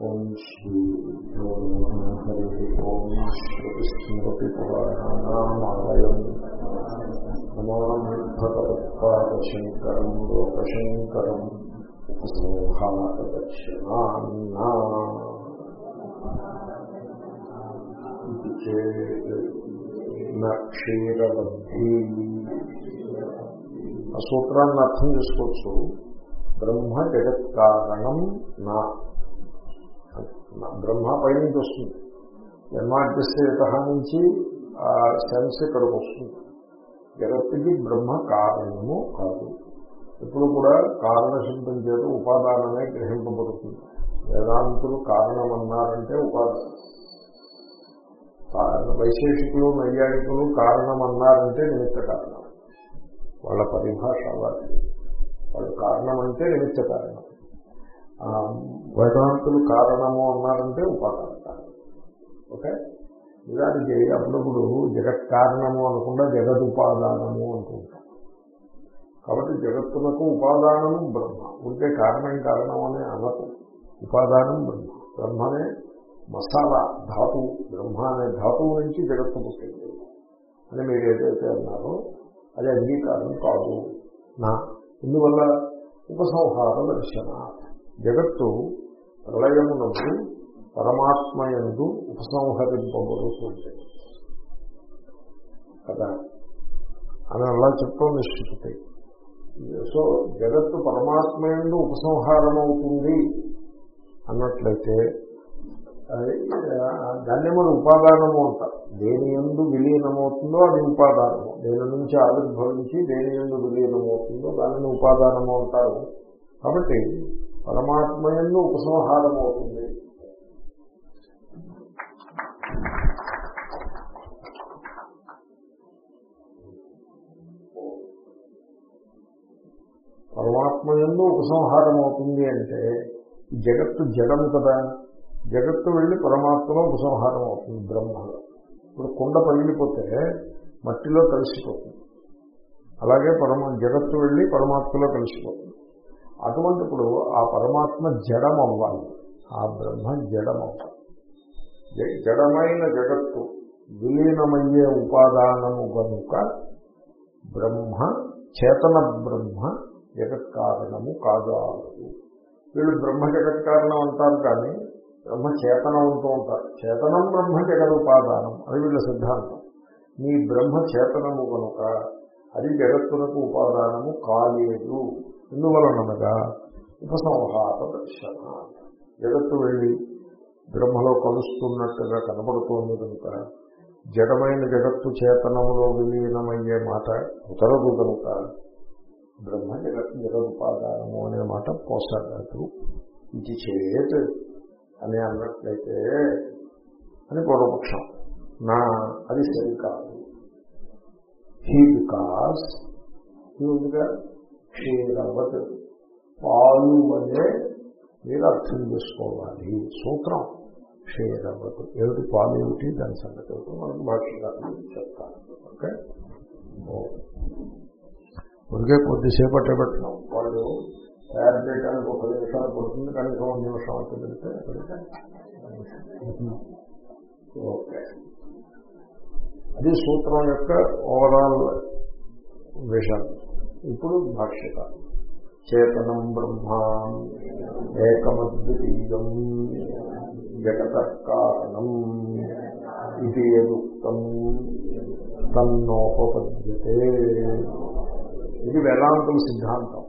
ఓం శ్రీ హరి ఓం శ్రీస్మృతిపురాణానామాలయం నమామి భగవత్పాదశంకరం లోకశంకరం సంహారదక్షిణాన్నా ఇది చేత్ క్షీరబద్ధి ఆ సూత్రాన్ని అర్థం చేసుకోవచ్చు బ్రహ్మ జగత్ కారణం నా బ్రహ్మ పైనుంచి వస్తుంది. జన్మాడ్యస్థిత నుంచి ఆ సెన్స్ ఇక్కడికి వస్తుంది. జగత్తుకి బ్రహ్మ కారణము కాదు. ఇప్పుడు కూడా కారణశబ్దం చేత ఉపాదానమే గ్రహింపబడుతుంది. వేదాంతులు కారణమన్నారంటే ఉపాదానం వైశేషికులు నైయాయికులు కారణమన్నారంటే నిమిత్త కారణం. వాళ్ళ పరిభాష అలాంటి వాళ్ళు కారణం అంటే నిమిత్త కారణం. వేదాంతులు కారణము అన్నారంటే ఉపాదాన కారణం ఓకే? నిజానికి అప్పుడప్పుడు జగత్ కారణము అనకుండా జగత్ ఉపాదానము అనుకుంటాం కాబట్టి జగత్తులకు ఉపాదానము బ్రహ్మ. ఉంటే కారణం కారణం అనే అనకు ఉపాదానం బ్రహ్మ. బ్రహ్మనే మసాలా ధాతువు బ్రహ్మ అనే ధాతువు నుంచి జగత్తు పుట్టింది. అని మీరు ఏదైతే అన్నారో అది అంగీకారం కాదు. నా. ఇందువల్ల ఉపసంహార దర్శన జగత్తు ప్రళయమునకు పరమాత్మయందు ఉపసంహరింపబడుతుంది. కదా? అని అలా చెప్తోంది శృతి సో జగత్తు పరమాత్మయందు ఉపసంహారం అవుతుంది అన్నట్లయితే దాన్ని మనం ఉపాదానము అంటారు దేని ఎందు విలీనమవుతుందో అది ఉపాదానము. దేని నుంచి ఆవిర్భవించి దేని ఎందు విలీనమవుతుందో దానిని ఉపాదానము అంటారు. కాబట్టి పరమాత్మయందు ఉపసంహారం అవుతుంది పరమాత్మ ఎందు ఉపసంహారం అవుతుంది అంటే జగత్తు జడము కదా. జగత్తు వెళ్ళి పరమాత్మలో ఉపసంహారం అవుతుంది బ్రహ్మలో. ఇప్పుడు కుండ పగిలిపోతే మట్టిలో కలిసిపోతుంది. అలాగే పరమ జగత్తు వెళ్ళి పరమాత్మలో కలిసిపోతుంది. అటువంటిప్పుడు ఆ పరమాత్మ జడం అవ్వాలి ఆ బ్రహ్మ జడం అవ్వాలి జడమైన జగత్తు విలీనమయ్యే ఉపాదానము కనుక బ్రహ్మ చేతన బ్రహ్మ జగత్ కారణము కాదాలదు వీళ్ళు బ్రహ్మ జగత్ కారణం అంటారు కానీ బ్రహ్మ చేతనం అంటూ ఉంటారు. చేతనం బ్రహ్మ జగన్ ఉపాదానం. అది వీళ్ళ సిద్ధాంతం. నీ బ్రహ్మ చేతనము కనుక అది జగత్తునకు ఉపాదానము కాలేదు. ఎందువలనగా ఉపసంహార దర్శన జగత్తు వెళ్ళి బ్రహ్మలో కలుస్తున్నట్టుగా కనబడుతోంది కనుక జడమైన జగత్తు చేతనంలో విలీనమయ్యే మాట కుదరదు కనుక బ్రహ్మ జగత్ జగదుపాదానము అనే మాట పోసాగాదు. ఇది చేత్ అని అన్నట్లయితే అని పూర్వపక్షం. నా అది సరికాదు. హీ బికాస్ ఉందిగా క్షీరవత్ పాలు అనే మీరు అర్థం చేసుకోవాలి. సూత్రం. క్షీరవత్ ఏమిటి పాలు ఏమిటి? దాని సంగతి ఏమిటో మనకు భాష్యకారం చెప్తాను ఓకే? ఉడికే కొద్దిసేపు అట్టే పెట్టినాం. వాళ్ళు తయారు చేయడానికి ఒక నిమిషాలు పడుతుంది. కనీసం ఒక నిమిషం అవుతుంది ఓకే. అది సూత్రం యొక్క ఓవరాల్ విషయం ఇప్పుడు భాష్యత చేతనం బ్రహ్మా ఏకమద్వితీయం జగత కారణం ఇది ఎదుక్తం తన్నోపపద్యతే. ఇది వేదాంతం సిద్ధాంతం.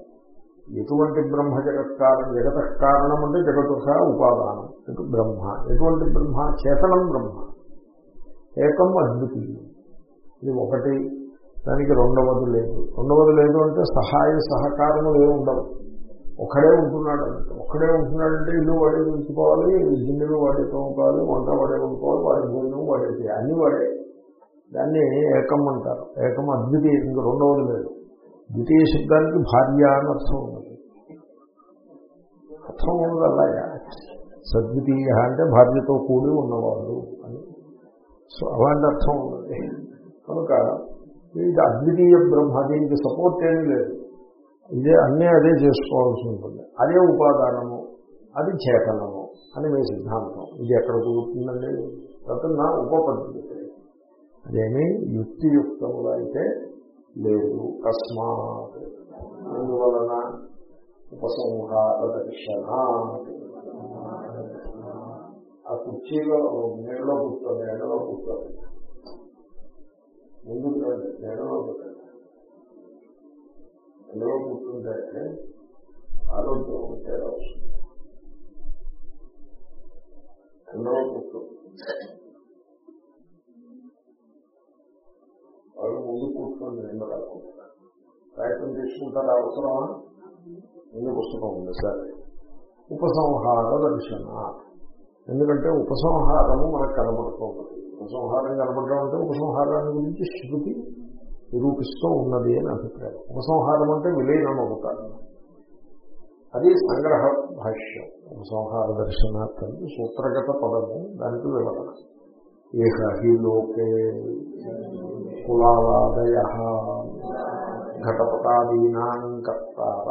ఎటువంటి బ్రహ్మ జగత్ కారణం జగత కారణం అంటే జగతు సహా ఉపాదానం. ఇటు బ్రహ్మ ఎటువంటి బ్రహ్మ? చేతనం బ్రహ్మ. ఏకం అద్వితీయం. ఇది ఒకటి. దానికి రెండవది లేదు. రెండవది లేదు అంటే సహాయ సహకారములు ఏమి ఉండవు. ఒకడే ఉంటున్నాడు అంటే ఒకడే ఉంటున్నాడంటే ఇల్లు వాడే ఉంచుకోవాలి గిన్నెలు వాడే తోముకోవాలి వంట వాడే ఉంచుకోవాలి వాడి భూమి వాడే అన్ని వాడే. దాన్ని ఏకం అంటారు. ఏకం అద్వితీయ ఇంకా రెండవది లేదు. ద్వితీయ శబ్దానికి భార్య అని అర్థం ఉన్నది. అర్థం ఉన్నది అలాగా సద్వితీయ అంటే భార్యతో కూడి ఉన్నవాడు అని. సో అలాంటి అర్థం ఉన్నది. కనుక ఇది అద్వితీయ బ్రహ్మ దీనికి సపోర్ట్ ఏమీ లేదు. ఇదే అన్నీ అదే చేసుకోవాల్సి ఉంటుంది. అదే ఉపాదానము అది చేతనము అని మీ సిద్ధాంతం. ఇది ఎక్కడ కుదురుతుందండి? నా ఉపపద్ధతి. అదేమి యుక్తియుక్తముగా అయితే లేదు. కస్మాత్. అందువలన ఉపసంహార దర్శన ఆ కుర్చీలో నీడలో కూర్చొని ఎండలో కూర్చొని ముందుకు రండి. నీడలో కూర్చుంటే ఆరోగ్యం తేడా వస్తుంది. ఎండలో కూర్చుంటే వాళ్ళు ముందు కూర్చొని నిన్న రాకుండా ప్రయత్నం చేసుకుంటారా? అవసరమా? ముందు పుస్తకం ఉంది సరే. ఉపసంహార దర్శన. ఎందుకంటే ఉపసంహారము మనకు కనబడుతుంది. ఉపసంహారం కనపడడం అంటే ఉపసంహారాన్ని గురించి శృతి నిరూపిస్తూ ఉన్నది అని అభిప్రాయం. ఉపసంహారం అంటే విలీనం అవుతారు. అది సంగ్రహ భాష్యం. ఉపసంహార దర్శనార్థానికి సూత్రగత పదము దానికి వివరణ. ఏహ హి లోకే కులాలాదయ ఘటపటాదీనా కర్తార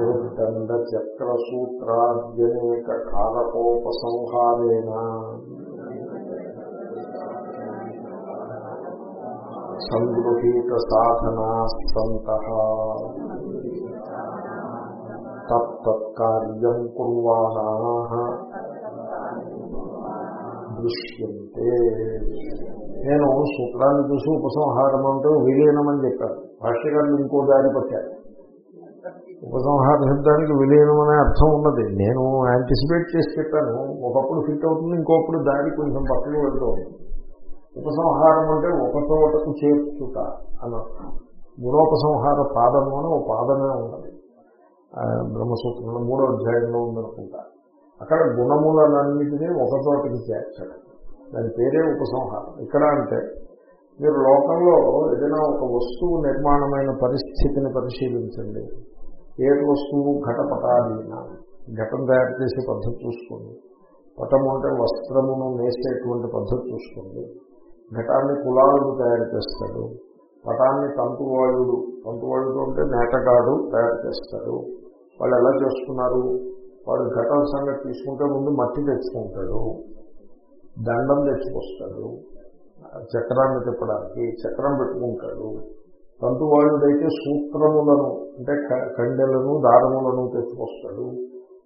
దండ చక్ర సూత్రాద్యనేక కారకోపసంహారేణ సంగృహీత సాధనా సంత తత్కార్యం కుర్వాణా. దృశ్యంతే. నేను సూత్రాన్ని చూసి ఉపసంహారం అంటే విలీనమని చెప్పాను. భాష్యకారులు ఇంకో దారి పట్టారు. ఉపసంహార శబ్దానికి విలీనం అనే అర్థం ఉన్నది. నేను యాంటిసిపేట్ చేసి చెప్పాను. ఒకప్పుడు ఫిట్ అవుతుంది ఇంకొకప్పుడు దారి కొంచెం పక్కకు వెళ్తూ ఉంటుంది ఉపసంహారం అంటే ఒక చోటకు చేర్చుట అని గుణోపసంహార పాదము అని ఒక పాదమే ఉన్నది. బ్రహ్మసూత్రంలో మూడో అధ్యాయంలో ఉందనుకుంటా. అక్కడ గుణములన్నింటినీ ఒక చోటకి చేర్చడం. దాని పేరే ఉపసంహారం. ఇక్కడ అంటే మీరు లోకంలో ఏదైనా ఒక వస్తువు నిర్మాణమైన పరిస్థితిని పరిశీలించండి. ఏ వస్తువు ఘటపటాదీన. ఘటం తయారు చేసే పద్ధతి చూసుకోండి. పటము అంటే వస్త్రమును నేసేటువంటి పద్ధతి చూసుకోండి. ఘటాన్ని కులాలను తయారు చేస్తాడు. పటాన్ని తంతువాయుడు తంతువాయుడు అంటే నేటగాడు తయారు చేస్తాడు. వాళ్ళు ఎలా చేస్తున్నారు? వాడు ఘటన సంగతి తీసుకుంటే ముందు మట్టి తెచ్చుకుంటాడు. దండం తెచ్చుకొస్తాడు. చక్రాన్ని తిప్పడానికి చక్రం పెట్టుకుంటాడు. తంతువాయుడైతే సూత్రములను అంటే కండెలను దారములను తెచ్చుకొస్తాడు.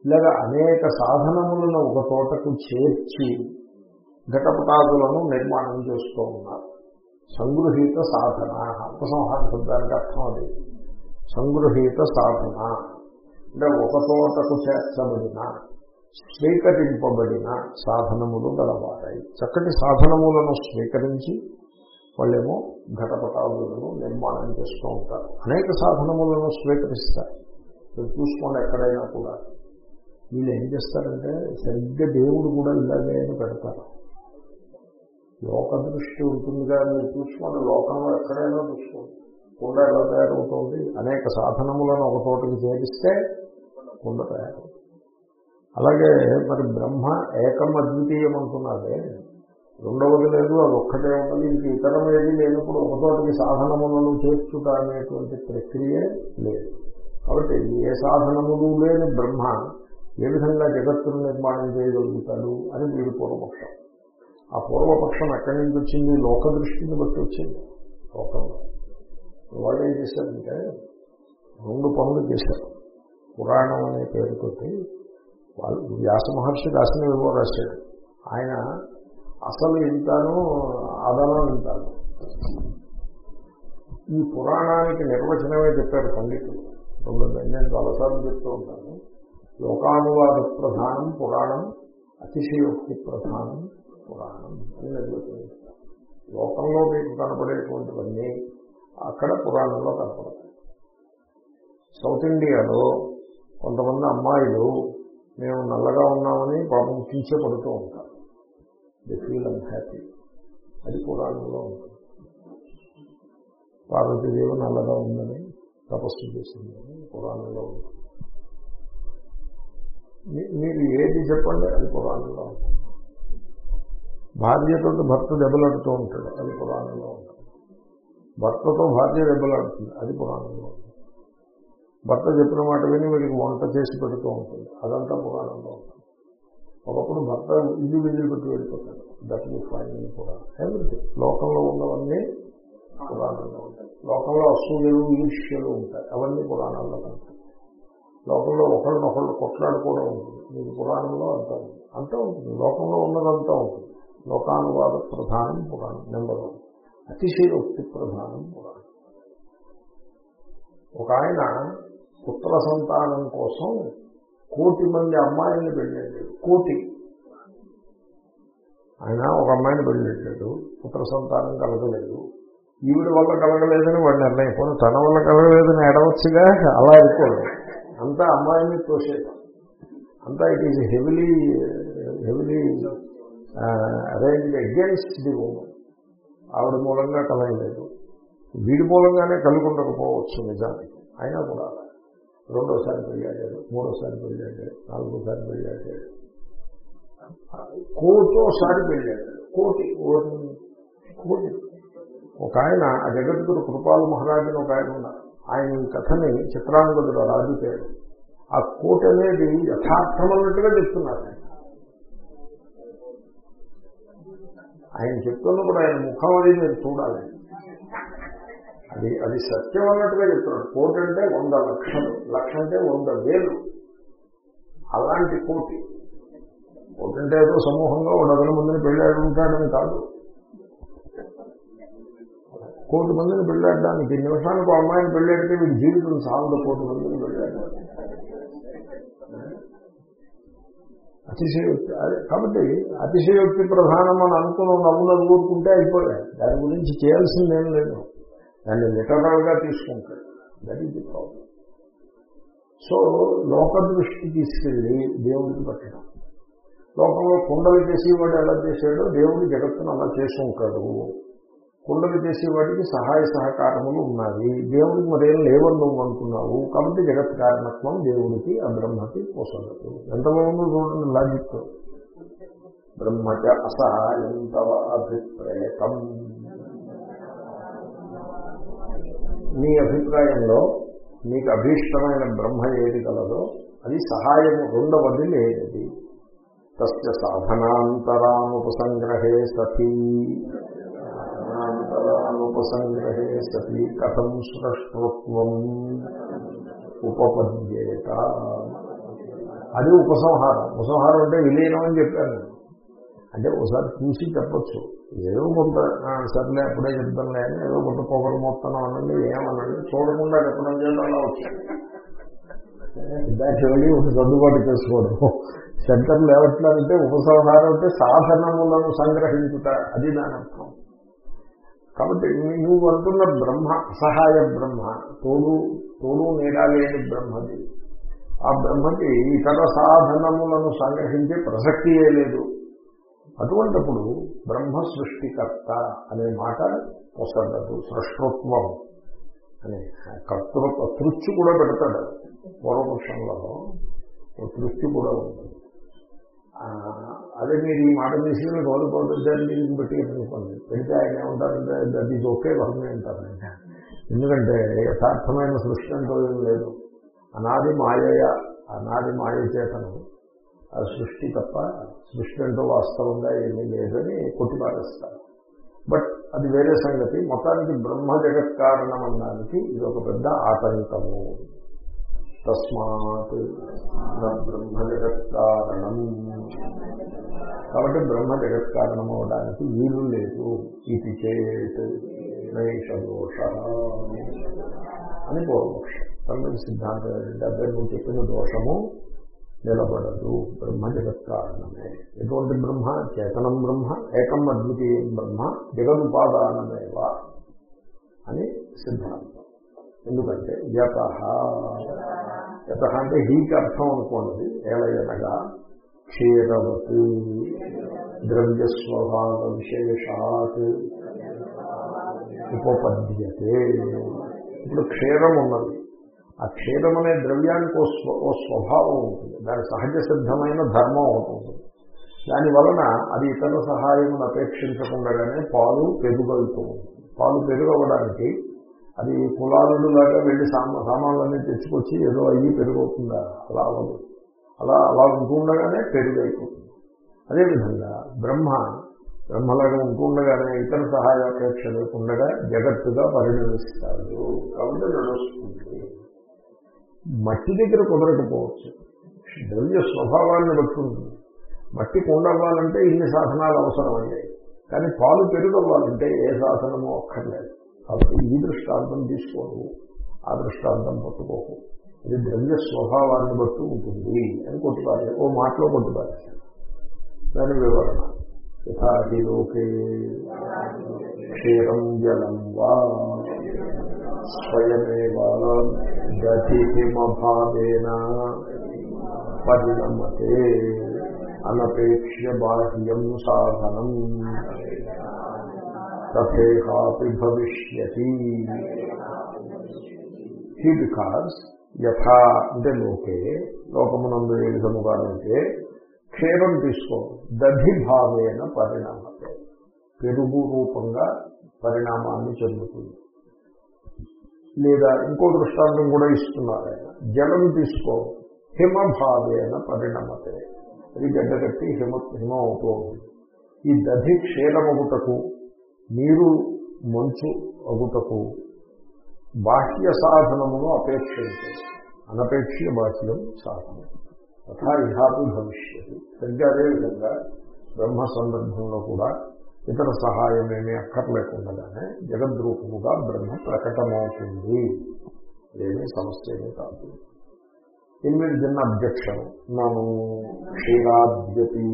ఇలాగ అనేక సాధనములను ఒక చోటకు చేర్చి ఘటపటాదులను నిర్మాణం చేస్తూ ఉన్నారు. సంగృహీత సాధన ఉపసంహార శబ్దానికి అర్థం అది. సంగృహీత సాధన అంటే ఒక చోటకు చేర్చబడిన స్వీకరింపబడిన సాధనములు గలవారాయి చక్కటి సాధనములను స్వీకరించి వాళ్ళేమో ఘటపటాలను నిర్మాణం చేస్తూ ఉంటారు. అనేక సాధనములను స్వీకరిస్తారు. మీరు చూసుకోండి ఎక్కడైనా కూడా. వీళ్ళు ఏం చేస్తారంటే సరిగ్గా దేవుడు కూడా ఇలాగే పెడతారు. లోక దృష్టి ఉంటుందిగా మీరు చూసుకోండి. లోకంలో ఎక్కడైనా చూసుకోండి. కుండ ఎలా తయారవుతుంది? అనేక సాధనములను ఒక చోటకి చేరిస్తే కుండ తయారవుతుంది. అలాగే మరి బ్రహ్మ ఏకం అద్వితీయం అంటున్నారే. రెండవది లేదు అది ఒక్కటే ఉన్నది. ఇంక ఇతరం ఏది లేనప్పుడు ఒక సాధనములను చేర్చుట అనేటువంటి ప్రక్రియ లేదు. కాబట్టి ఏ సాధనములు లేని బ్రహ్మ ఏ విధంగా జగత్తును నిర్మాణం చేయగలుగుతాడు అని వీడి పూర్వపక్షం. ఆ పూర్వపక్షం ఎక్కడి నుంచి వచ్చింది లోక దృష్టిని బట్టి వచ్చింది. లోకంలో. వాళ్ళు ఏం చేశారంటే రెండు పనులు చేశారు. పురాణం అనే పేరుతోటి వాళ్ళు వ్యాస మహర్షి రాసిన వివో రాశాడు. ఆయన అసలు ఇంతాను అదనం ఇంతాను ఈ పురాణానికి నిర్వచనమే చెప్పారు పండితులు రెండు నేను చాలాసార్లు చెప్తూ ఉంటాను లోకానువాద ప్రధానం పురాణం అతిశయోక్తి ప్రధానం పురాణం అని నిర్వచనం లోకంలో మీకు కనపడేటువంటివన్నీ అక్కడ పురాణంలో కనపడతాయి. సౌత్ ఇండియాలో కొంతమంది అమ్మాయిలు మేము నల్లగా ఉన్నామని పాపం కించపడుతూ ఉంటారు. ది ఫీల్ అన్హ్యాపీ అది పురాణంలో ఉంటుంది. పార్వతీదేవి నల్లగా ఉందని తపస్సు చేసిందని పురాణంలో ఉంటుంది. మీరు ఏది చెప్పండి అది పురాణంలో ఉంటుంది. భార్యతో భర్త దెబ్బలాడుతూ ఉంటాడు అది పురాణంలో ఉంటుంది. భర్తతో భార్య దెబ్బలాడుతుంది అది పురాణంలో ఉంటుంది. భర్త చెప్పిన మాట విని వీడికి వంట చేసి పెడుతూ ఉంటుంది అదంతా పురాణంలో ఉంటుంది. ఒకప్పుడు భర్త ఇల్లు వెళ్ళి పెట్టి వెళ్ళిపోతాడు. దట్ ఫైన్ కూడా. ఎవ్రీథింగ్ లోకంలో ఉన్నవన్నీ పురాణంలో ఉంటాయి. లోకంలో అసూయలు ఈర్ష్యలు ఉంటాయి. అవన్నీ పురాణాల్లో కనుక లోకంలో ఒకళ్ళనొకళ్ళు కొట్లాడుకోవడం ఉంటుంది. మీకు పురాణంలో అంతా ఉంటుంది. అంతా ఉంటుంది. లోకంలో ఉన్నదంతా ఉంటుంది. లోకానువాద ప్రధానం పురాణం. నెంబర్ వన్ అతిశయోక్తి ప్రధానం పురాణం. ఒక ఆయన పుత్ర సంతానం కోసం కోటి మంది అమ్మాయిల్ని పెళ్ళాడు కోటి. ఆయన ఒక అమ్మాయిని పెళ్ళాడు పుత్ర సంతానం కలగలేదు. ఈవిడ వల్ల కలగలేదని వాడు నిర్ణయం పోనీ తన వల్ల కలగలేదని ఎడవచ్చుగా అలా అనుకోడు. అంతా అమ్మాయిని తోసేయడం అంతా it is heavily heavily arrange against the women ఆవిడ మూలంగా కలగలేదు. వీడి మూలంగానే కలుగుండకపోవచ్చు నిజానికి. అయినా కూడా రెండోసారి పెళ్ళాడాడు మూడోసారి పెళ్ళాడాడు నాలుగోసారి పెళ్ళాడాడు కోటోసారి పెళ్ళాడాడు కోటి కోటి ఒక ఆయన ఆ జగద్గురు కృపాలు మహారాజుని ఒక ఆయన ఉన్నారు. ఆయన కథని చిత్రాంగదుడు రాజు పేరు ఆ కోటి అనేది యథార్థమన్నట్టుగా చెప్తున్నారు ఆయన. చెప్తున్నప్పుడు ఆయన ముఖం అది మీరు చూడాలి. అది అది సత్యం అన్నట్టుగా చెప్తున్నాడు. కోటి అంటే వంద లక్షలు. లక్ష అంటే వంద వేలు. అలాంటి కోటి. కోటి అంటే ఏదో సమూహంగా ఒక మందిని పెళ్ళాడు ఉంటాడని కాదు. కోటి మందిని పెళ్ళాడడానికి నిమిషానికి అమ్మాయిని పెళ్ళాడితే వీడి జీవితం సాగుడు కోటి మందిని పెళ్ళాడు అతిశయోక్తి. అదే కాబట్టి అతిశయోక్తి ప్రధానం అని అనుకుని నవ్వు ఊరుకుంటే అయిపోయాయి. దాని గురించి చేయాల్సిందేం లేదు. దాన్ని లిటరల్గా తీసుకుంటాడు. That is the problem so లోక దృష్టి తీసుకెళ్ళి దేవుడికి పట్టడం. లోకంలో కుండలు చేసేవాడు ఎలా చేశాడో దేవుడు జగత్తును అలా చేసి ఉంటాడు కుండలు చేసేవాడికి సహాయ సహకారములు ఉన్నాయి. దేవుడికి మరేం లేవని నువ్వు అనుకున్నావు. కాబట్టి జగత్ కారణత్వం దేవుడికి ఆ బ్రహ్మకి పోసలదు ఎంత బాగుందో చూడండి లాజిక్ బ్రహ్మచ అసహాయంతవ అభిప్రేతం. నీ అభిప్రాయంలో నీకు అభీష్టమైన బ్రహ్మ ఏది కలదో అది సహాయము రెండవది లేనిది. తస్య సాధనాంతరానుపసంగ్రహే సతీ. సాధనాంతరానుపసంగ్రహే సతీ కథం సృష్టత్వం ఉపపద్యేత. అది ఉపసంహారం. ఉపసంహారం అంటే విలీనం అని చెప్పాను. అంటే ఒకసారి చూసి చెప్పచ్చు. ఏదో కొంత సర్లే అప్పుడే చెప్తానులే అని ఏదో కొంత పొగరు మొత్తం అనండి ఏమనండి చూడకుండా చెప్పడం చేత వచ్చాను దానికి వెళ్ళి ఒక సర్దుబాటు చేసుకోవడం. సెంటర్లు ఏమంటున్నారంటే ఉపసంహారం అంటే సాధనములను సంగ్రహించుట అది దాని అర్థం. కాబట్టి నువ్వు అంటున్న బ్రహ్మ అసహాయ బ్రహ్మ తోడు తోడు నీడాలేని బ్రహ్మది. ఆ బ్రహ్మకి ఇతర సాధనములను సంగ్రహించే ప్రసక్తియే లేదు. అటువంటిప్పుడు బ్రహ్మ సృష్టికర్త అనే మాట వసండదు సృష్టత్వం అనే కర్తృత్వ తృప్తి కూడా పెడతాడు పూర్వపక్షంలో తృప్తి కూడా ఉంటుంది. అదే మీరు ఈ మాట తీసి గౌరవపడుతుందని దీనికి పెట్టి అనుకోండి పెడితే ఆయన ఏమంటారంటే దట్ ఈజ్ ఓకే వర్మే అంటారంట ఎందుకంటే యథార్థమైన సృష్టి అంటూ ఏం లేదు. అనాది మాయ అనాది మాయ చేతను ఆ సృష్టి తప్ప సృష్టి అంటూ వాస్తవంగా ఏమీ లేదని కొట్టిపారేస్తారు బట్ అది వేరే సంగతి. మొత్తానికి బ్రహ్మ జగత్ కారణం అనడానికి ఇది ఒక పెద్ద ఆటంకము. తస్మాత్ బ్రహ్మ జగత్ కారణం. కాబట్టి బ్రహ్మ జగత్ కారణం అవడానికి వీలు లేదు. ఇది చేత్ నైష అని పూర్వపక్షం. తమిళ సిద్ధాంతం ఏంటంటే అదే నువ్వు చెప్పిన దోషము నిలబడదు. బ్రహ్మ జగత్ కారణమే ఎటువంటి బ్రహ్మ? చేతనం బ్రహ్మ ఏకం అద్వితీయం బ్రహ్మ జగదుపాదానమేవా అని సిద్ధాంతం. ఎందుకంటే యత. యత అంటే హీకి అర్థం అనుకోండి. ఏలయనగా క్షీరవత్. ద్రవ్యస్వభావ విశేషాత్ ఉపపద్యతే. ఇప్పుడు క్షీరం ఉన్నది. ఆ క్షీరం అనే ద్రవ్యానికి ఓ స్వభావం ఉంటుంది. దాని సహజ సిద్ధమైన ధర్మం అవుతుంది దాని వలన అది ఇతర సహాయమును అపేక్షించకుండానే పాలు పెరుగలుతూ పాలు పెరుగవడానికి అది కులాలుడు లాగా వెళ్ళి సామా సామాన్లన్నీ తెచ్చుకొచ్చి ఏదో అయ్యి పెరుగవుతుందా? అలా అవ్వదు. అలా అలా ఉంటుండగానే పెరుగైపోతుంది. అదేవిధంగా బ్రహ్మ బ్రహ్మలాగా ఉంటుండగానే ఇతర సహాయాపేక్ష లేకుండగా జగత్తుగా పరిణమిస్తాడు. కాబట్టి నడుస్తుంది. మట్టి దగ్గర కుదరకపోవచ్చు. ద్రవ్య స్వభావాన్ని బట్టి ఉంటుంది మట్టి కొండవ్వాలంటే ఇన్ని సాధనాలు అవసరమయ్యాయి. కానీ పాలు పెరుగవ్వాలంటే ఏ సాధనమో అక్కర్లేదు. కాబట్టి ఈ దృష్టాంతం తీసుకోరు ఆ దృష్టాంతం పట్టుకోకు. ఇది ద్రవ్య స్వభావాన్ని బట్టి ఉంటుంది అని కొట్టుపారే ఓ మాటలో కొట్టుపారే దాని వివరణ. యథాదిలోకే క్షీరం జలం వా. స్వయమేవ గతిహిమభావేన పరిణమతే అనపేక్ష్య బాహ్యం సాధనం తథేహాపి భవిష్యతి. హీ బికాస్ యథా అంటే లోకే లోకమునందు ఏ విధముగానంటే క్షీరం తీసుకో దధి భావేన పరిణామతే. పెరుగు రూపంగా పరిణామాన్ని చెందుతుంది. లేదా ఇంకో దృష్టాంతం కూడా ఇస్తున్నారు. ఆయన జలం తీసుకో హిమభావేన పరిణమతే. అది గడ్డగట్టి హిమ హిమ అవుతూ ఈ దధి క్షీరమగుటకు నీరు మంచు అగుటకు బాహ్య సాధనమును అపేక్షించే అనపేక్ష బాహ్యం సాధనం. తథా ఇహాపి భవిష్యత్తు సరిగ్గా అదేవిధంగా బ్రహ్మ సందర్భంలో కూడా ఇతర సహాయం ఏమీ అక్కర్లేకుండానే జగద్రూపముగా బ్రహ్మ ప్రకటమవుతుంది. ఏమీ సమస్య ఏమీ కాదు. దీని మీద చిన్న అబ్జెక్షన్ నను క్షీరాద్యపి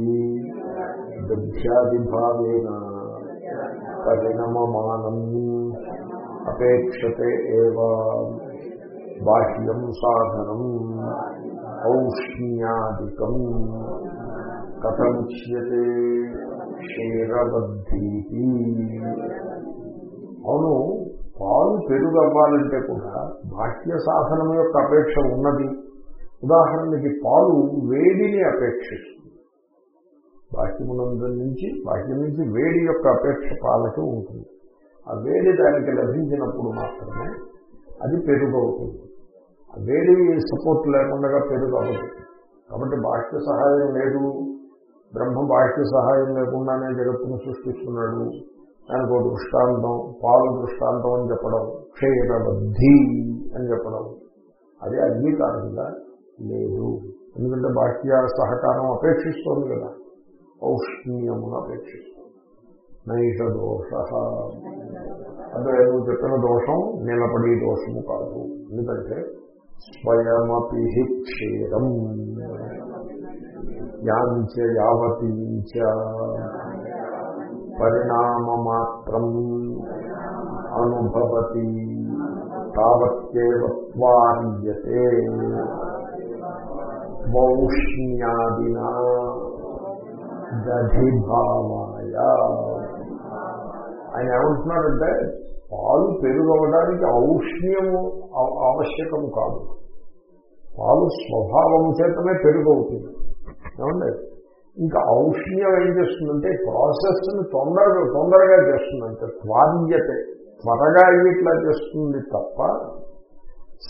దధ్యాదిభావేన పరిణమమానం అపేక్షతే ఏవ బాహ్యం సాధనం ఔష్ణ్యాదికం కథముచ్యతే క్షీరబద్ధి అవును పాలు పెరుగు అవ్వాలంటే కూడా బాహ్య సాధనం యొక్క అపేక్ష ఉన్నది. ఉదాహరణకి పాలు వేడిని అపేక్షిస్తుంది. బాహ్యమునందు నుంచి బాహ్యం నుంచి వేడి యొక్క అపేక్ష పాలకి ఉంటుంది. ఆ వేడి దానికి లభించినప్పుడు మాత్రమే అది పెరుగు అవుతుంది ఆ వేడి సపోర్ట్ లేకుండా పెరుగు అవ్వదు కాబట్టి బాహ్య సహాయం లేదు. బ్రహ్మ బాహ్య సహాయం లేకుండానే జగత్తును సృష్టిస్తున్నాడు. దానికి ఒక దృష్టాంతం పాలు దృష్టాంతం అని చెప్పడం క్షీరబద్ధి అని చెప్పడం. అది అంగీకారంగా లేదు. ఎందుకంటే బాహ్య సహకారం అపేక్షిస్తోంది కదా. ఔష్ణ్యమును అపేక్షిస్తుంది. నైష దోష. అంటే నువ్వు చెప్పిన దోషం నిలబడి దోషము కాదు. ఎందుకంటే స్వయమపి క్షీరం. యాంచ యావతీంచ పరిణామమాత్రం అనుభవతి తావత్యేవత్వార్యతే వౌష్ణ్యాదినా దధిభావాయ. ఆయన ఏమంటున్నాడంటే పాలు పెరుగవడానికి ఔష్ణ్యము ఆవశ్యకము కాదు. పాలు స్వభావము చేతనే పెరుగవుతుంది. ఏమండి? ఇంకా ఔష్ణ్యం ఏం చేస్తుందంటే ప్రాసెస్ని తొందరగా తొందరగా చేస్తుందంటే త్వార్యతే. త్వరగా అయ్యేట్లా చేస్తుంది తప్ప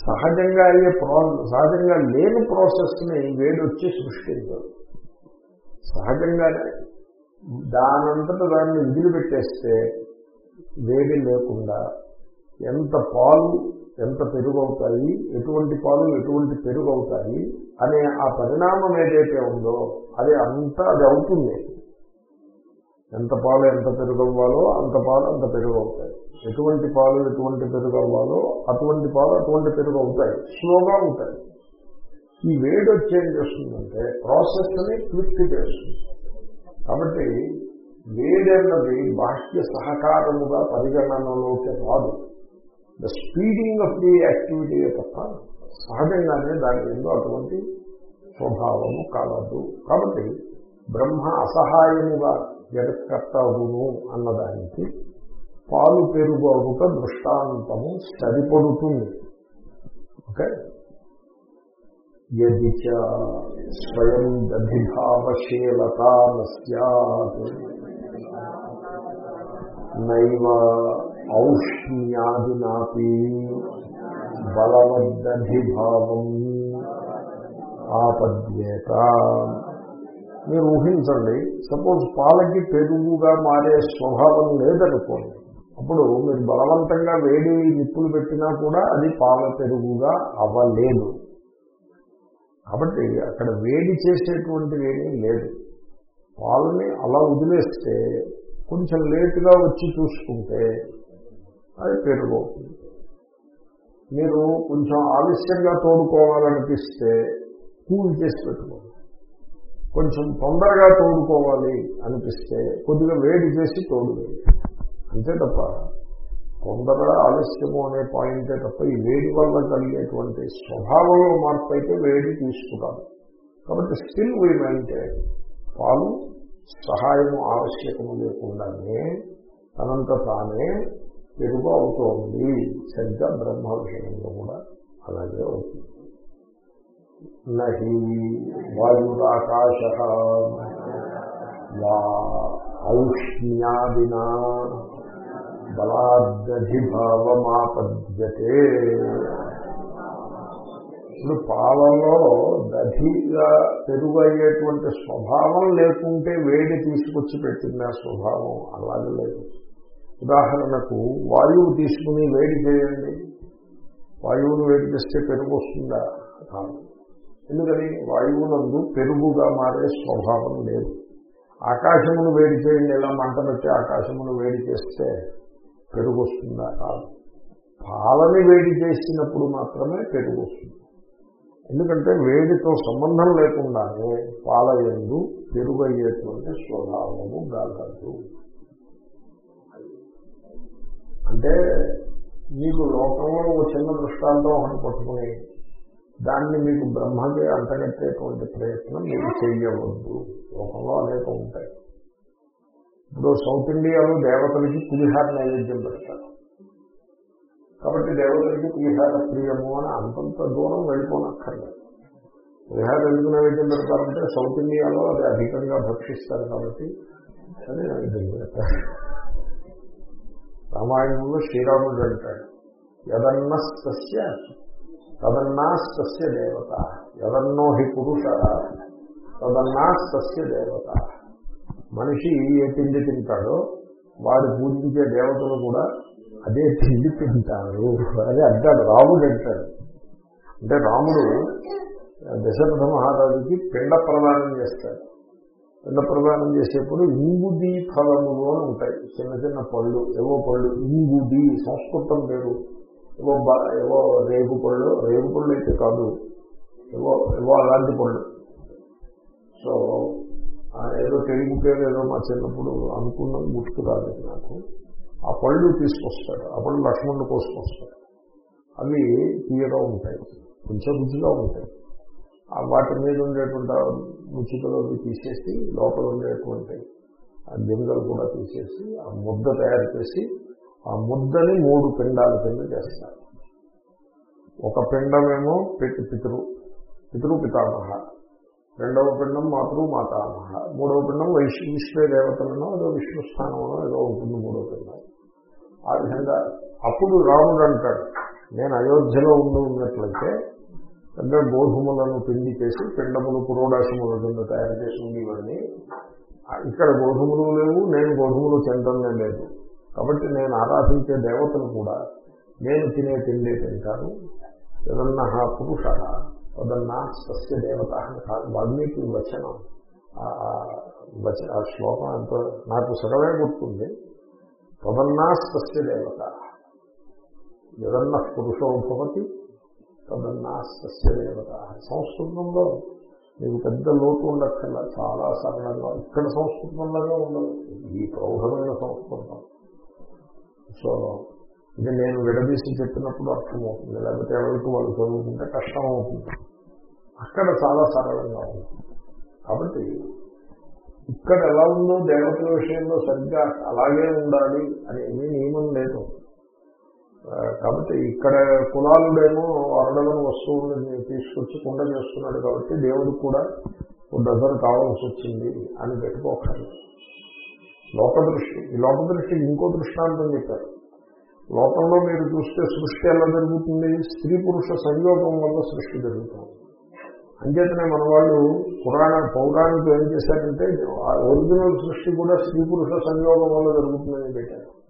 సహజంగా అయ్యే ప్రా సహజంగా లేని ప్రాసెస్ని వేడి వచ్చి సృష్టించదు. సహజంగానే దానంతట దాన్ని వదిలిపెట్టేస్తే వేడి లేకుండా ఎంత పాలు ఎంత పెరుగు అవుతాయి ఎటువంటి పాలు ఎటువంటి పెరుగు అవుతాయి అనే ఆ పరిణామం ఏదైతే ఉందో అది అంతా అది అవుతుంది. ఎంత పాలు ఎంత పెరుగు అవ్వాలో అంత పాలు అంత పెరుగు అవుతాయి ఎటువంటి పాలు ఎటువంటి పెరుగు అవ్వాలో అటువంటి పాలు అటువంటి పెరుగు అవుతాయి స్లోగా ఉంటాయి. ఈ వేడి వచ్చి ఏం చేస్తుందంటే ప్రాసెస్ని క్లిక్ చేస్తుంది. కాబట్టి వేడి అన్నది బాహ్య సహకారముగా పరిగణనలోకి రాదు. The speeding of the activity తప్ప సహజంగానే దాని ఎందు అటువంటి స్వభావము కాలదు కాబట్టి బ్రహ్మ అసహాయముగా జగత్కర్త అన్నదానికి పాలు పెరుగు అగుట దృష్టాంతము సరిపడుతుంది. ఓకే? యది స్వయం దధిభావశీలత నైవ ఔష్ణ్యాదినాపి బలవద్దభిభావం ఆపద్యేత. మీరు ఊహించండి సపోజ్ పాలకి పెరుగుగా మారే స్వభావం లేదనుకోండి అప్పుడు మీరు బలవంతంగా వేడి నిప్పులు పెట్టినా కూడా అది పాల పెరుగుగా అవ్వలేదు. కాబట్టి అక్కడ వేడి చేసేటువంటిది ఏమీ లేదు. పాలని అలా వదిలేస్తే కొంచెం లేటుగా వచ్చి చూసుకుంటే అది పెరుగు మీరు కొంచెం ఆలస్యంగా తోడుకోవాలనిపిస్తే కూల్ చేసి పెట్టుకోండి. కొంచెం తొందరగా తోడుకోవాలి అనిపిస్తే కొద్దిగా వేడి చేసి తోడు అంతే తప్ప తొందరగా ఆలస్యము అనే పాయింటే తప్ప ఈ వేడి వల్ల కలిగేటువంటి స్వభావంలో మార్పు అయితే వేడి తీసుకురాదు. కాబట్టి స్టిల్ వీ మెయింటైన్ పాలు సహాయము ఆవశ్యకము లేకుండానే తనంత తానే పెరుగు అవుతోంది. సరిగ్గా బ్రహ్మ విషయంలో కూడా అలాగే అవుతుంది. నహి వాయురాకాశ ఔష్ణ్యాదినా బలాదధిభావమాపద్యతే ఇప్పుడు పాలలో దధిగా పెరుగు అయ్యేటువంటి స్వభావం లేకుంటే వేడి తీసుకొచ్చి పెట్టింది ఆ స్వభావం? అలాగే లేదు. ఉదాహరణకు వాయువు తీసుకుని వేడి చేయండి. వాయువును వేడి చేస్తే పెరుగు వస్తుందా? కాదు. ఎందుకని? వాయువునందు పెరుగుగా మారే స్వభావం లేదు. ఆకాశమును వేడి చేయండి. ఎలా మంట పెట్టి ఆకాశమును వేడి చేస్తే పెరుగు వస్తుందా? కాదు. పాలని వేడి చేసినప్పుడు మాత్రమే పెరుగు వస్తుంది. ఎందుకంటే వేడితో సంబంధం లేకుండానే పాల ఎందు పెరుగయ్యేటువంటి స్వభావము గలదు అంటే మీకు లోకంలో ఒక చిన్న దృష్టాంతం ఒకటి పట్టుకుని దాన్ని మీకు బ్రహ్మకి అంటగట్టేటువంటి ప్రయత్నం మీరు చేయవద్దు. లోకంలో అనేక ఉంటాయి. ఇప్పుడు సౌత్ ఇండియాలో దేవతలకి పులిహార నైవేద్యం పెడతారు. కాబట్టి దేవతలకి పులిహార ప్రియము అని అంతంత దూరం వెళ్ళిపోనక్కర్లేదు. పులిహార ఎందుకు నైవేద్యం పెడతారంటే సౌత్ ఇండియాలో అది అధికంగా భక్షిస్తారు కాబట్టి అని నైవేద్యం పెడతారు. రామాయణంలో శ్రీరాముడు అంటాడు యదన్నస్య తదన్నాస్తస్య దేవత యదన్నో హి పురుష తదన్నాస్తస్య దేవత. మనిషి ఏ తిండి తింటాడో వాడు పూజించే దేవతలు కూడా అదే తిండి తింటారు అదే అంటాడు రాముడు అంటాడు. అంటే రాముడు దశరథ మహారాజుకి పిండ ప్రదానం చేస్తాడు. పిండ ప్రదానం చేసేప్పుడు ఇంగుది ఫలములు అని ఉంటాయి. చిన్న చిన్న పళ్ళు ఏవో పళ్ళు ఇంగుది సంస్కృతం పేరు. ఏవో ఏవో రేగు పళ్ళు రేగు పళ్ళు అయితే కాదు. ఏవో ఏవో అలాంటి పళ్ళు. సో ఏదో తెలుగు పేరు ఏదో మా చిన్నప్పుడు అనుకున్నది గుర్తు రాలేదు నాకు. ఆ పళ్ళు తీసుకొస్తాడు. ఆ పళ్ళు లక్ష్మణుడు కోసుకొస్తాడు. అవి తీయగా ఉంటాయి. కొంచెం రుచిగా ఉంటాయి. వాటి మీద ఉండేటువంటి ముచికలు తీసేసి లోపల ఉండేటువంటి ఆ గింజలు కూడా తీసేసి ఆ ముద్ద తయారు చేసి ఆ ముద్దని మూడు పిండాల కింద చేస్తారు. ఒక పిండమేమో పితృ పితృ పితృ పితామహ రెండవ పిండం మాతృ మాతామహ మూడవ పిండం వైష్ణు ఈశ్వర దేవతలను ఏదో విష్ణు స్థానంలో ఏదో ఉంటుంది మూడవ పిండం. ఆ విధంగా అప్పుడు రాముడు అంటాడు నేను అయోధ్యలో ఉండి ఉన్నట్లయితే పెద్ద గోధుమలను పిండి చేసి పిండములు పురోడాశముల కింద తయారు చేసి ఉండేవాడిని. ఇక్కడ గోధుమలు లేవు నేను గోధుమలు తినడం లేదు. కాబట్టి నేను ఆరాధించే దేవతలు కూడా నేను తినే తిండే తింటాను. ఏదన్నా పురుష తదన్నా సస్య దేవత వాల్మీకి వచనం. ఆ శ్లోకం ఎంతో నాకు సగమే గుర్తుంది. తదన్నా సస్య దేవత. ఏదన్నా పురుషో భవతి తదన్నా సంస్కృతంలో మీకు పెద్ద లోటు ఉండక్కర్లా చాలా సరళంగా ఇక్కడ సంస్కృతంలోనే ఉండదు. ఈ ప్రౌఢమైన సంస్కృతం. సో ఇది నేను విడదీసి చెప్పినప్పుడు అర్థమవుతుంది. లేకపోతే ఎవరికి వాళ్ళు చదువుకుంటే కష్టం అవుతుంది అక్కడ చాలా సరళంగా ఉంది కాబట్టి ఇక్కడ ఎలా ఉందో దేవతల విషయంలో సరిగ్గా అలాగే ఉండాలి అని ఏమీ నియమం లేదు. కాబట్టి ఇక్కడ కులాలుడేమో అరడలను వస్తువులను తీసుకొచ్చి కుండ చేస్తున్నాడు కాబట్టి దేవుడు కూడా ఒక డజన్ కావాల్సి వచ్చింది అని పెట్టుకోకండి. లోక దృష్టి ఈ లోకదృష్టికి ఇంకో దృష్టాంతం చెప్పారు. లోకంలో మీరు చూస్తే సృష్టి ఎలా జరుగుతుంది? స్త్రీ పురుష సంయోగం వల్ల సృష్టి జరుగుతుంది. అంచేతనే మన వాళ్ళు పురాణ పౌరాణికులు ఏం చేశారంటే ఆ ఒరిజినల్ సృష్టి కూడా స్త్రీ పురుష సంయోగం వల్ల జరుగుతుందని పెట్టారు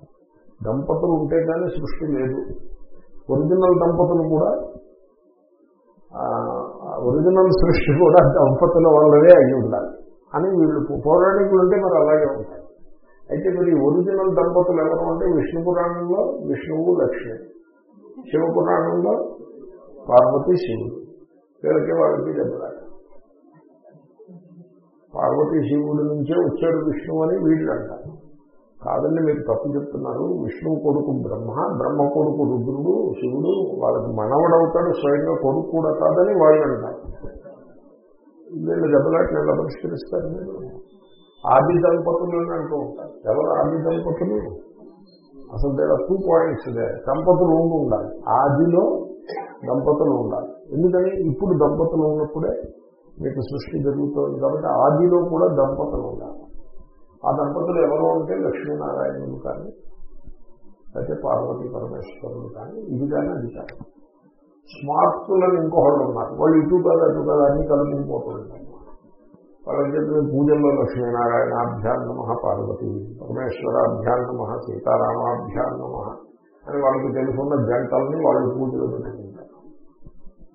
దంపతులు ఉంటే కానీ సృష్టి లేదు. ఒరిజినల్ దంపతులు కూడా ఒరిజినల్ సృష్టి కూడా దంపతుల వల్లనే అయి ఉండాలి. అని వీళ్ళు పౌరాణికులు ఉంటే మరి అలాగే ఉంటాయి అయితే మరి ఒరిజినల్ దంపతులు ఎవరు అంటే విష్ణు పురాణంలో విష్ణువు లక్ష్మి శివ పురాణంలో పార్వతి శివుడు. వీళ్ళకి వాళ్ళకి దెబ్బలాట పార్వతీ శివుడి నుంచే వచ్చాడు విష్ణువు అని వీళ్ళు అంటారు. కాదండి మీరు తప్పు చెప్తున్నారు. విష్ణువు కొడుకు బ్రహ్మ బ్రహ్మ కొడుకు రుద్రుడు శివుడు వాళ్ళకి మనవడవుతాడు స్వయంగా కొడుకు కూడా కాదని వాళ్ళు అంటారు వీళ్ళు దెబ్బలాటిని ఎలా పరిష్కరిస్తారు మీరు? ఆది దంపతులు అని అంటూ ఉంటారు. ఎవరు ఆది దంపతులు? అసలు దగ్గర టూ పాయింట్స్ దంపతులు ఉండి ఉండాలి. ఆదిలో దంపతులు ఉండాలి. ఎందుకని? ఇప్పుడు దంపతులు ఉన్నప్పుడే మీకు సృష్టి జరుగుతుంది. కాబట్టి ఆదిలో కూడా దంపతులు ఉండాలి. ఆ దంపతులు ఎవరు అంటే లక్ష్మీనారాయణులు కానీ అయితే పార్వతీ పరమేశ్వరులు కానీ ఇది కానీ అది కానీ స్మార్తులను ఇంకొకళ్ళు ఉన్నారు. వాళ్ళు ఇటు కాదు అటు కాదు అన్ని కలుపుకుపోతుంటారు వాళ్ళకి చెప్పిన పూజల్లో లక్ష్మీనారాయణ అభ్యాన్నమ పార్వతి పరమేశ్వర అభ్యాన్నమ సీతారామ నమ అని వాళ్ళకి తెలుసున్న జంటల్ని వాళ్ళు పూజలు పెట్టుకుంటారు.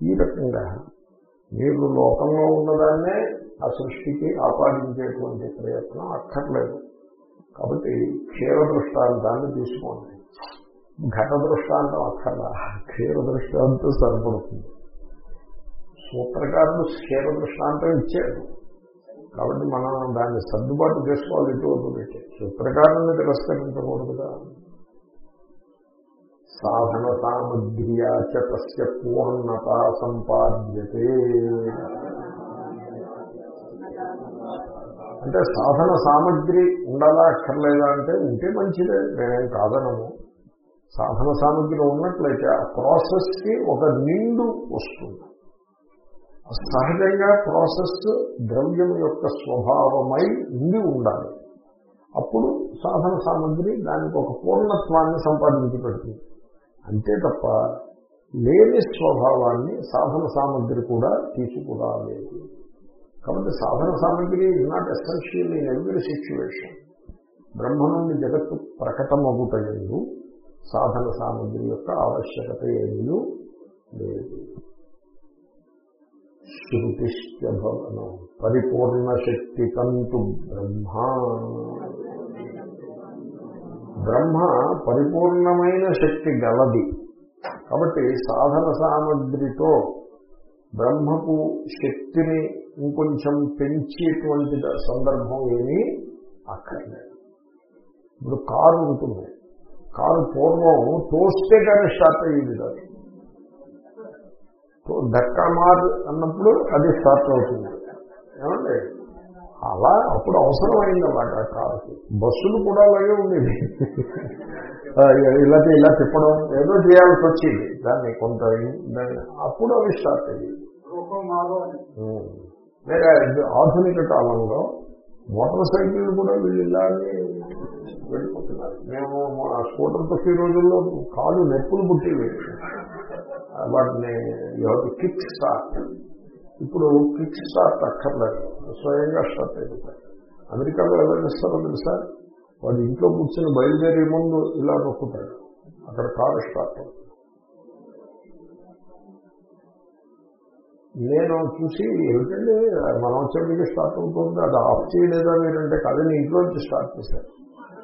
ఈ రకంగా మీరు లోకంలో ఉన్నదాన్నే ఆ సృష్టికి ఆపాదించేటువంటి ప్రయత్నం అక్కర్లేదు. కాబట్టి క్షీర దృష్టాంతాన్ని తీసుకోండి. ఘట దృష్టాంతం అక్కర్లా. క్షీర దృష్టాంతం సరిపడుతుంది. సూత్రకారులు క్షీర దృష్టాంతం ఇచ్చారు కాబట్టి మనం దాన్ని సర్దుబాటు చేసుకోవాలి ఇటువంటి పెట్టి. సూత్రకారుని తిరస్కరించకూడదుగా. సాధన సామగ్ర్యా చ తస్య పూర్ణత సంపాద్యతే. అంటే సాధన సామగ్రి ఉండాలా అక్కర్లేదా అంటే ఉంటే మంచిదే. నేనేం కాదనము సాధన సామగ్రి ఉన్నట్లయితే ఆ ప్రాసెస్కి ఒక నిండు వస్తుంది. సహజంగా ప్రాసెస్ ద్రవ్యం యొక్క స్వభావమై ఉండి ఉండాలి. అప్పుడు సాధన సామగ్రి దానికి ఒక పూర్ణత్వాన్ని సంపాదించి పెడుతుంది. అంతే తప్ప లేని స్వభావాన్ని సాధన సామగ్రి కూడా తీసుకురాలేదు. కాబట్టి సాధన సామగ్రి is not essential in every situation బ్రహ్మ నుండి జగత్తు ప్రకటమగుటయందు సాధన సామగ్రి యొక్క ఆవశ్యకత ఏమీ లేదు. శృతిశ్చ భవనం పరిపూర్ణ శక్తి కంతు బ్రహ్మ. బ్రహ్మ పరిపూర్ణమైన శక్తి గలది. కాబట్టి సాధన సామగ్రితో బ్రహ్మకు శక్తిని ఇంకొంచెం పెంచేటువంటి సందర్భం ఏమీ అక్కర్లేదు. ఇప్పుడు కారు ఉంటుంది. కారు పూర్వం తోస్తే కానీ స్టార్ట్ అయ్యేది కాదు. దక్కమార్ అన్నప్పుడు అది స్టార్ట్ అవుతుంది. ఏమండి? అలా అప్పుడు అవసరమైంది అలాగా కారుకి. బస్సులు కూడా అలాగే ఉండేది ఇలా ఇలా తిప్పడం ఏదో చేయాల్సి వచ్చింది. దాన్ని కొంత అప్పుడు అవి స్టార్ట్ అయ్యింది లేదా ఆధునిక కాలంలో మోటార్ సైకిల్ కూడా వీళ్ళు అని వెళ్ళిపోతున్నారు. మేము ఆ స్కూటర్ తొక్కి రోజుల్లో కాలు నొప్పులు పుట్టేవి. వాటిని యువత కిక్ స్టార్ట్. ఇప్పుడు కిక్ స్టార్ట్ అక్కర్లేదు. స్వయంగా స్టార్ట్ అయిపోతాయి. అమెరికాలో ఎలా చేస్తారో తెలుసా? వాడు ఇంట్లో కూర్చొని బయలుదేరే ముందు ఇలా నొక్కుతాడు అక్కడ కారు స్టార్ట్ అవుతుంది. నేను చూసి ఏమిటండి మనం వచ్చేటికి స్టార్ట్ అవుతుంది అది ఆఫ్ చేయలేదా మీరంటే కాదని ఇంట్లో నుంచి స్టార్ట్ చేశారు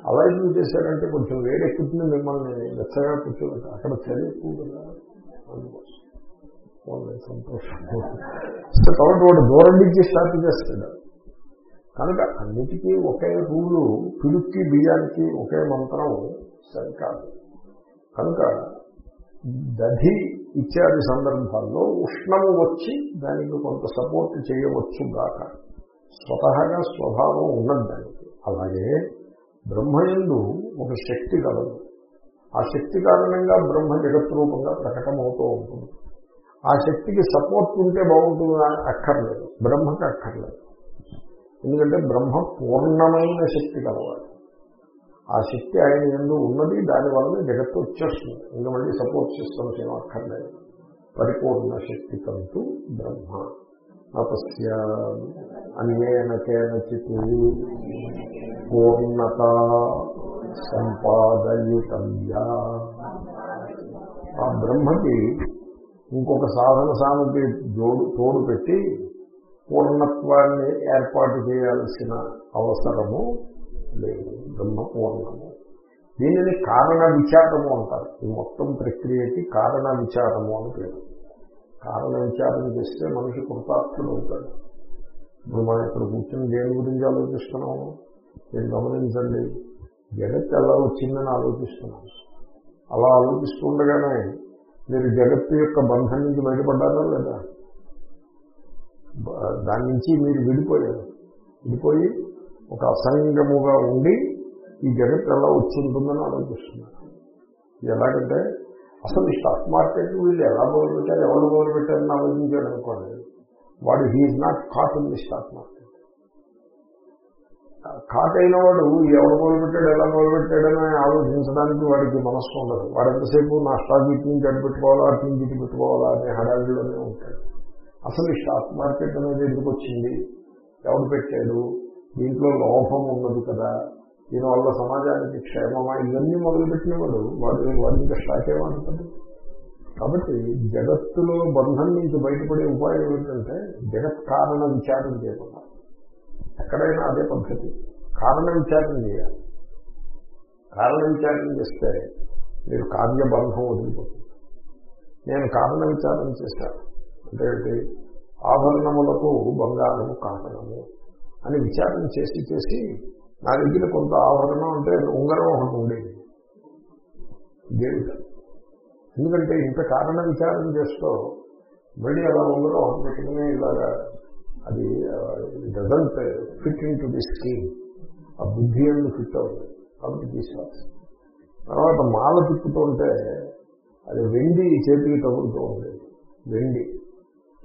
అలా ఎందుకు చేశారంటే కొంచెం వేడెక్కుతుంది మిమ్మల్ని వెచ్చగా కూర్చోబెట్టి అక్కడ చలి ఎక్కువ కదా సంతోషం. కాబట్టి వాడు దూరం నుంచి స్టార్ట్ చేస్తాడు కనుక అన్నిటికీ ఒకే రూలు పిడుక్కి బియ్యానికి ఒకే మంత్రం సరికాదు. కనుక దధి ఇత్యాది సందర్భాల్లో ఉష్ణము వచ్చి దానికి కొంత సపోర్ట్ చేయవచ్చు గాక. స్వతహగా స్వభావం ఉన్నది దానికి. అలాగే బ్రహ్మయందు ఒక శక్తి కలదు ఆ శక్తి కారణంగా బ్రహ్మ జగత్ రూపంగా ప్రకటమవుతూ ఉంటుంది. ఆ శక్తికి సపోర్ట్ ఉంటే బాగుంటుంది? అక్కర్లేదు. బ్రహ్మకి అక్కర్లేదు. ఎందుకంటే బ్రహ్మ పూర్ణమైన శక్తి కలవాలి ఆ శక్తి ఆయన ఎందు ఉన్నది దానివల్ల జగత్తు వచ్చేస్తుంది. ఇంకా మళ్ళీ సపోర్ట్ సిస్టమ్ చేయక్కర్లేదు పరిపూర్ణ శక్తి కంటూ బ్రహ్మ. తపస్య అన్యేనకేనచిత్ పూర్ణత సంపాదయుతవ్యా ఆ బ్రహ్మకి ఇంకొక సాధన సామగ్రి జోడు తోడు పెట్టి పూర్ణత్వాన్ని ఏర్పాటు చేయాల్సిన అవసరము లేదు బ్రహ్మ దీనిని కారణ విచారము అంటారు. ఈ మొత్తం ప్రక్రియకి కారణ విచారము అని పేరు. కారణ విచారం చేస్తే మనిషి కృతార్థుడు అవుతాడు. ఇప్పుడు మనం ఇక్కడ కూర్చొని దేని గురించి ఆలోచిస్తున్నాము? మీరు గమనించండి? జగత్ ఎలా వచ్చిందని ఆలోచిస్తున్నాం అలా ఆలోచిస్తుండగానే మీరు జగత్తు యొక్క బంధం నుంచి బయటపడ్డారా లేదా? దాని నుంచి మీరు విడిపోయారు. విడిపోయి ఒక అసంగముగా ఉండి ఈ జగత్ ఎలా వచ్చింటుందని ఆలోచిస్తున్నారు. ఎలాగంటే అసలు ఈ స్టాక్ మార్కెట్ వీళ్ళు ఎలా మొదలుపెట్టారు ఎవరు మొదలుపెట్టారని ఆలోచించాడు అనుకోండి వాడు he's not caught in the stock market caught అయిన వాడు ఎవరు మొదలుపెట్టాడు ఎలా మొదలుపెట్టాడని ఆలోచించడానికి వాడికి మనస్సు ఉండదు. వాడు ఎంతసేపు నా స్టాక్ ఇటు నుంచి అటు పెట్టుకోవాలా అటు నుంచి ఇటు పెట్టుకోవాలా అనే హడావిడిలోనే ఉంటాడు. అసలు ఈ స్టాక్ మార్కెట్ అనేది ఎందుకు వచ్చింది? ఎవడు పెట్టాడు? దీంట్లో లోపం ఉన్నది కదా. దీనివల్ల సమాజానికి క్షేమమా? ఇవన్నీ మొదలుపెట్టిన వాడు వాడు వాడి ఇంకా స్టాక్ ఏమంటుంది కాబట్టి జగత్తులో బంధం నుంచి బయటపడే ఉపాయం ఏమిటంటే జగత్ కారణ విచారం చేయకుండా ఎక్కడైనా అదే పద్ధతి. కారణ విచారం చేయాలి. కారణ విచారం చేస్తే మీరు కార్యబంధం వదిలిపోతుంది. నేను కారణ విచారం చేశాను. అంటే ఆభరణములకు బంగారము కారణము అని విచారణ చేసి చేసి నా దగ్గర కొంత ఆభరణం అంటే ఉంగరం ఒకటి ఉండేది. దేవుడు ఎందుకంటే ఇంత కారణ విచారం చేస్తూ మళ్ళీ అలా ఉంగరం ఒకటి పెట్టుకునే ఇలాగా అది doesn't fit into the scheme ఆ బుద్ధి అన్ని ఫిట్ అవుతుంది కాబట్టి తీసుకోవాలి. తర్వాత మాల తిప్పుతుంటే అది వెండి చేతికి తగులుతూ ఉండేది. వెండి.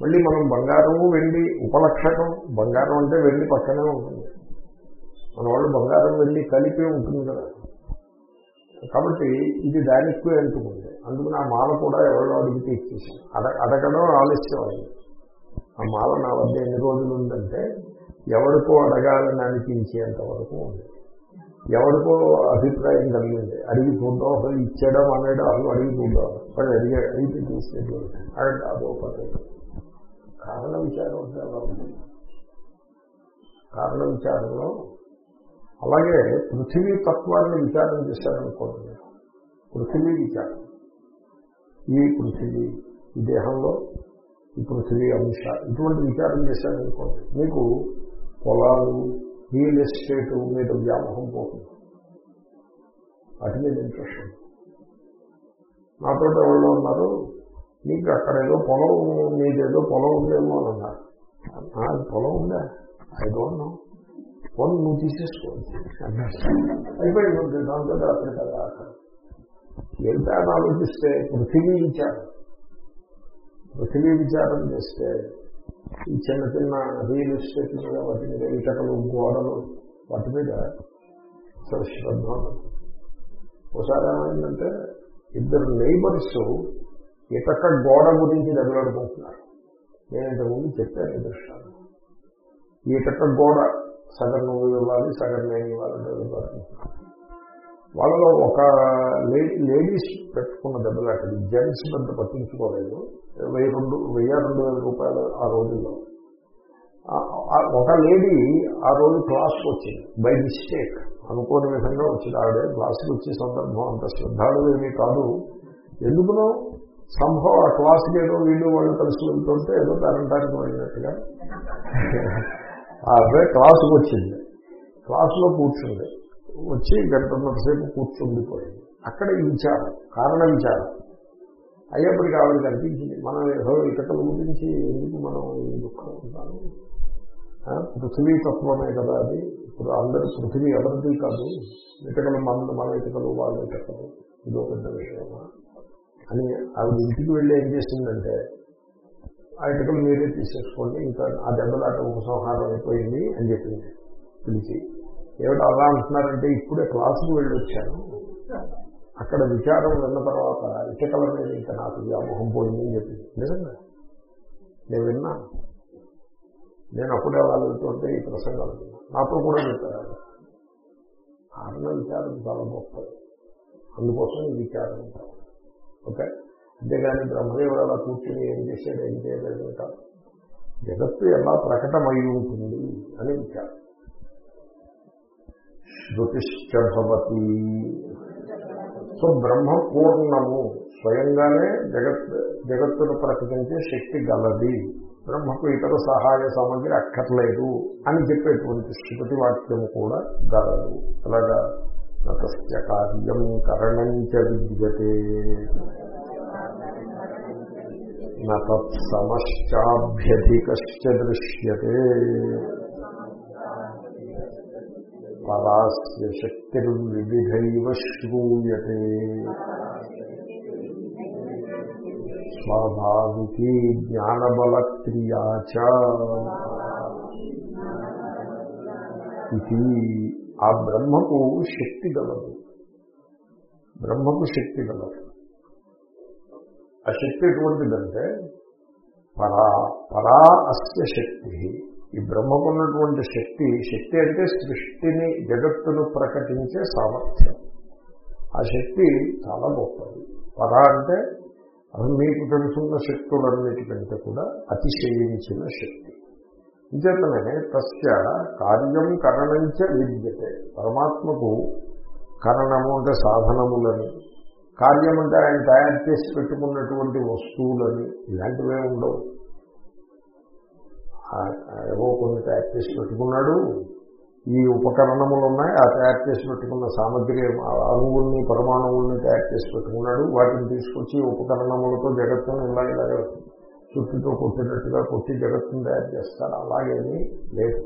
మళ్ళీ మనం బంగారము వెండి ఉపలక్షకం బంగారం అంటే వెండి పక్కనే ఉంటుంది. మన వాళ్ళు బంగారం వెళ్ళి కలిపి ఉంటుంది కదా. కాబట్టి ఇది దానికి ఎంటుకుంది అందుకని ఆ మాల కూడా ఎవరో అడిగితే ఇచ్చేసాను అడ అడగడం ఆలస్యం అయింది ఆ మాల నా వద్ద ఎన్ని రోజులు ఉందంటే ఎవరికో అడగాలని అనిపించేంత వరకు ఉంది. ఎవరికో అభిప్రాయం కలిగింది. అడిగి చూద్దాం అసలు ఇచ్చేయడం అనేది అసలు అడిగి చూద్దాం. కానీ అడిగే అడిగి తీసుకెళ్ళి అదో పద్ధతి. కారణ విచారం అంటే అలా ఉంది? కారణ విచారంలో అలాగే పృథివీ తత్వాన్ని విచారం చేశారనుకోండి. పృథివీ విచారం. ఈ పృథివీ ఈ దేహంలో ఈ పృథివీ అంశ ఇటువంటి విచారం చేశారనుకోండి. మీకు పొలాలు రియల్ ఎస్టేట్ మీద వ్యామోహం పోతుంది. వాటి మీద ఇంట్రెస్ట్ నాతో ఎవరో ఉన్నారు. మీకు అక్కడ ఏదో పొలం మీదేదో పొలం ఉందేమో అని అన్నారు. పొలం ఉందా? ఐ డోంట్ నో పొలం నువ్వు తీసేసుకో. అయిపోయింది దాంతో అతను కదా. ఎంత ఆలోచిస్తే పృథివీ విచారం. పృథివీ విచారం చేస్తే ఈ చిన్న చిన్న రియల్ ఎస్టేట్ మీద వాటి మీద ఇటకలు గోడలు వాటి మీద శ్రద్ధ ఒకసారి ఏమైందంటే ఇద్దరు నైబర్స్ ఇటక గోడ గురించి దెబ్బలాడుకుంటున్నారు నేను ఇంతకుముందు చెప్పాను దృష్టాన్ని ఈ గోడ సగం నువ్వు ఇవ్వాలి సగం నేను ఇవ్వాలంటే దెబ్బలాడుకుంటున్నాను వాళ్ళలో ఒక లేడీస్ పెట్టుకున్న దెబ్బలాటది జెంట్స్ పెద్ద పట్టించుకోలేదు. వెయ్యి రెండు వెయ్యి రెండు వేల రూపాయలు ఆ రోజుల్లో. ఒక లేడీ ఆ రోజు క్లాస్కి వచ్చింది. By mistake. అనుకోని విధంగా వచ్చింది. ఆవిడ క్లాస్కి వచ్చే సందర్భం అంత శ్రద్ధాలు ఏమీ కాదు. ఎందుకునో సంభవం ఆ క్లాస్కి ఏదో వీళ్ళు వాళ్ళు కలిసి వెళ్తుంటే ఏదో పేరంటానికి వెళ్ళినట్టుగా ఆ అబ్బాయి క్లాసుకు వచ్చింది. క్లాసులో కూర్చుంది. వచ్చి గంటన్నర సేపు కూర్చుండిపోయింది. అక్కడ ఈ విచారం కారణ విచారం. అయ్యేప్పటికి ఆవిడకి అనిపించింది మనం ఏదో ఇతరుల గురించి ఎందుకు మనం దుఃఖం ఉంటాము? పృథివీ తత్వమే కదా అది. ఇప్పుడు అందరి పృథివీ ఎవరిది కాదు? ఇతకలు మన మన ఇతకలు వాళ్ళ ఇతకలు ఇదో పెద్ద విషయమా? అని ఆవిడ ఇంటికి వెళ్ళి ఏం చేసిందంటే ఆ ఇటుకలు మీరే తీసేసుకోండి ఇంకా ఆ దెబ్బలాట ఉపసంహారం అయిపోయింది అని చెప్పింది. పిలిచి ఏమిటి అలా అంటున్నారంటే ఇప్పుడే క్లాసుకు వెళ్ళి వచ్చాను అక్కడ విచారం విన్న తర్వాత ఇటకల మీద ఇంకా నాకు వ్యామోహం పోయిందని చెప్పింది. నిజంగా? నేను విన్నా? నేను అప్పుడే వాళ్ళు వెళ్తుంటే ఈ ప్రసంగాలు నాతో కూడా చెప్పారు. కారణ విచారం చాలా గొప్పది. అందుకోసం ఈ విచారం. ఉంటారు ఓకే? అంతేగాని బ్రహ్మదేవుడు అలా కూర్చుని ఏం చేశాడు ఏం చేయలేదు కాదు జగత్తు ఎలా ప్రకటమై ఉంటుంది అని విచారం. శృతిశ్చ సో బ్రహ్మ పూర్ణము స్వయంగానే జగత్ జగత్తును ప్రకటించే శక్తి గలది. బ్రహ్మకు ఇతర సహాయ సామగ్రి అక్కర్లేదు అని చెప్పేటువంటి శృతి వాక్యము కూడా గలదు. అలాగా? నతస్య కార్యం కరణం చ విద్యతే. నతత్సమశ్చాభ్యధికశ్చ దృశ్యతే. పరాస్య శక్తిర్వివిధైవ శ్రూయతే. స్వాభావికీ జ్ఞానబలక్రియా ఇది ఆ బ్రహ్మకు శక్తి గలదు బ్రహ్మకు శక్తి గలదు ఆ శక్తి ఎటువంటిదంటే పరా పరా అస్య శక్తి. ఈ బ్రహ్మకున్నటువంటి శక్తి శక్తి అంటే సృష్టిని జగత్తును ప్రకటించే సామర్థ్యం. ఆ శక్తి చాలా గొప్పది. పరా అంటే అది మీకు తెలుసున్న శక్తులన్నిటికంటే కూడా అతిశయించిన శక్తి. ఇంచేతనే తస్య కార్యం కరణంచ విద్యతే. పరమాత్మకు కరణము అంటే సాధనములని కార్యం అంటే ఆయన తయారు చేసి పెట్టుకున్నటువంటి వస్తువులని ఇలాంటివే ఉండవు. ఏవో కొన్ని తయారు చేసి పెట్టుకున్నాడు ఈ ఉపకరణములు ఉన్నాయి ఆ తయారు చేసి పెట్టుకున్న సామగ్రి అణువుల్ని పరమాణువుల్ని తయారు చేసి పెట్టుకున్నాడు వాటిని తీసుకొచ్చి ఉపకరణములతో జగత్తును ఇలా చుట్టుతో కొట్టినట్టుగా కొట్టి జగత్తును తయారు చేస్తారు. అలాగేమీ లేదు.